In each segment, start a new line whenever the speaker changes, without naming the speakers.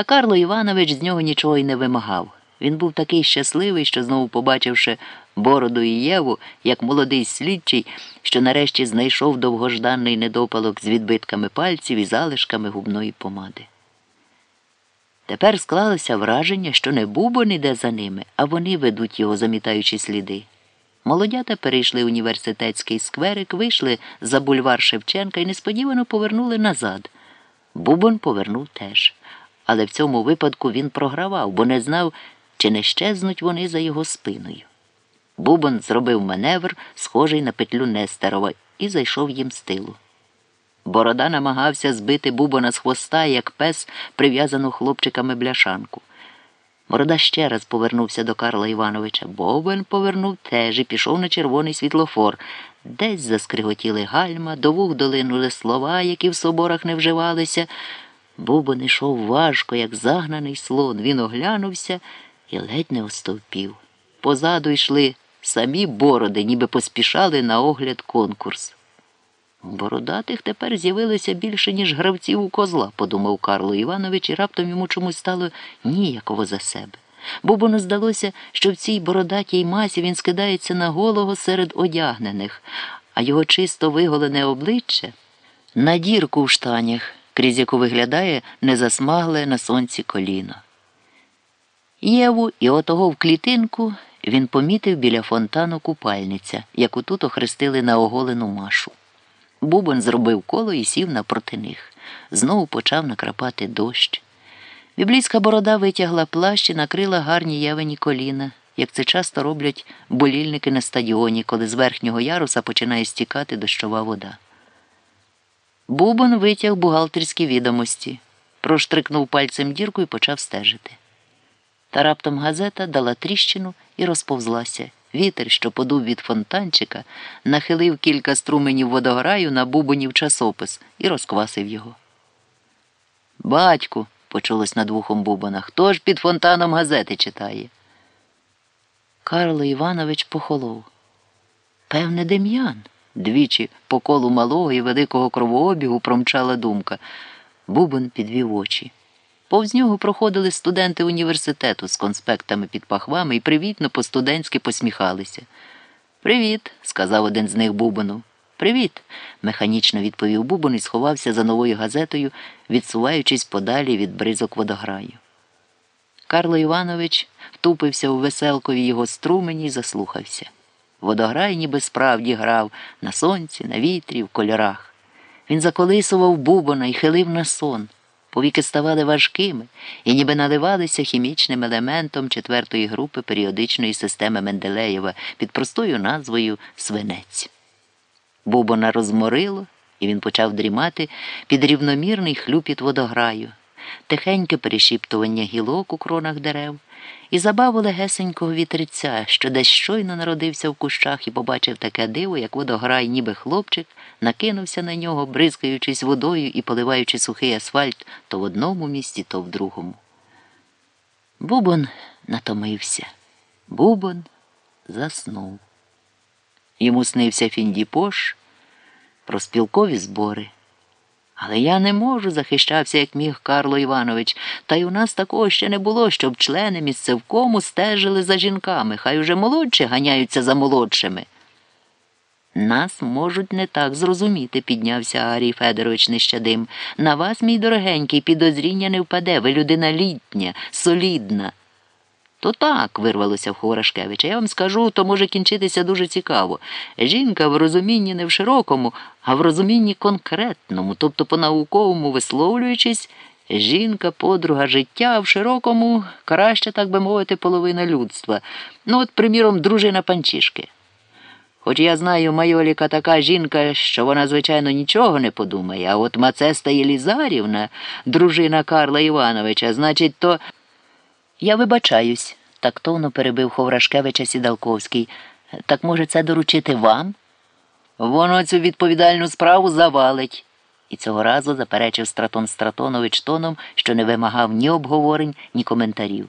Та Карло Іванович з нього нічого й не вимагав. Він був такий щасливий, що знову побачивши бороду і Єву, як молодий слідчий, що нарешті знайшов довгожданий недопалок з відбитками пальців і залишками губної помади. Тепер склалося враження, що не Бубон іде за ними, а вони ведуть його, замітаючи сліди. Молодята перейшли університетський скверик, вийшли за бульвар Шевченка і несподівано повернули назад. Бубон повернув теж. Але в цьому випадку він програвав, бо не знав, чи не щезнуть вони за його спиною. Бубон зробив маневр, схожий на петлю Нестерова, і зайшов їм з тилу. Борода намагався збити Бубона з хвоста, як пес, прив'язану хлопчиками бляшанку. Борода ще раз повернувся до Карла Івановича. Бобен повернув теж і пішов на червоний світлофор. Десь заскриготіли гальма, до вух долинули слова, які в соборах не вживалися. Бубон ішов важко, як загнаний слон. Він оглянувся і ледь не остовпів. Позаду йшли самі бороди, ніби поспішали на огляд конкурс. Бородатих тепер з'явилося більше, ніж гравців у козла, подумав Карло Іванович, і раптом йому чомусь стало ніяково за себе. Бубону здалося, що в цій бородатій масі він скидається на голого серед одягнених, а його чисто виголене обличчя на дірку в штанях, крізь яку виглядає незасмагле на сонці коліно. Єву і отого в клітинку він помітив біля фонтану купальниця, яку тут охрестили на оголену машу. Бубон зробив коло і сів напроти них. Знову почав накрапати дощ. Біблійська борода витягла плащ і накрила гарні явені коліна, як це часто роблять болільники на стадіоні, коли з верхнього яруса починає стікати дощова вода. Бубон витяг бухгалтерські відомості, проштрикнув пальцем дірку і почав стежити. Та раптом газета дала тріщину і розповзлася. Вітер, що подув від фонтанчика, нахилив кілька струменів водограю на бубонів часопис і розквасив його. Батьку, почулось над вухом Бубона, хто ж під фонтаном газети читає? Карло Іванович похолов. Певне, Дем'ян. Двічі по колу малого і великого кровообігу промчала думка. Бубон підвів очі. Повз нього проходили студенти університету з конспектами під пахвами і привітно по-студентськи посміхалися. Привіт, сказав один з них Бубону. Привіт, механічно відповів Бубон і сховався за новою газетою, відсуваючись подалі від бризок водограю. Карло Іванович втупився у веселкові його струмені і заслухався. Водограй ніби справді грав на сонці, на вітрі, в кольорах. Він заколисував Бубона і хилив на сон. Повіки ставали важкими і ніби наливалися хімічним елементом четвертої групи періодичної системи Менделеєва під простою назвою свинець. Бубона розморило, і він почав дрімати під рівномірний хлюпіт водограю, тихеньке перешіптування гілок у кронах дерев і забаву легесенького вітриця, що десь щойно народився в кущах і побачив таке диво, як водограй, ніби хлопчик, накинувся на нього, бризкаючись водою і поливаючи сухий асфальт то в одному місці, то в другому. Бубон натомився. Бубон заснув. Йому снився Фіндіпош про спілкові збори. Але я не можу, захищався, як міг Карло Іванович, та й у нас такого ще не було, щоб члени місцевкому стежили за жінками, хай уже молодші ганяються за молодшими. Нас можуть не так зрозуміти, піднявся Арій Федорович нещадим. На вас, мій дорогенький, підозріння не впаде, ви людина літня, солідна. То так, вирвалося в Хворашкевича. Я вам скажу, то може кінчитися дуже цікаво. Жінка в розумінні не в широкому, а в розумінні конкретному, тобто по-науковому висловлюючись, жінка, подруга життя, в широкому краще, так би мовити, половина людства. Ну, от, приміром, дружина панчішки. Хоч я знаю, майоліка така жінка, що вона, звичайно, нічого не подумає, а от Мацеста Єлізарівна, дружина Карла Івановича, значить, то. Я вибачаюсь, тактовно перебив Ховрашкевича Сідалковський. Так може це доручити вам? Воно цю відповідальну справу завалить. І цього разу заперечив Стратон Стратонович тоном, що не вимагав ні обговорень, ні коментарів.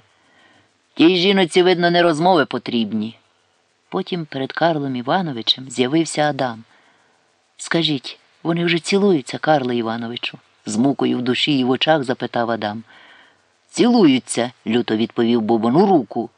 Тій жіноці, видно, не розмови потрібні. Потім перед Карлом Івановичем з'явився Адам. Скажіть, вони вже цілуються, Карле Івановичу? з мукою в душі і в очах запитав Адам. Цілуються, люто відповів Бубон руку.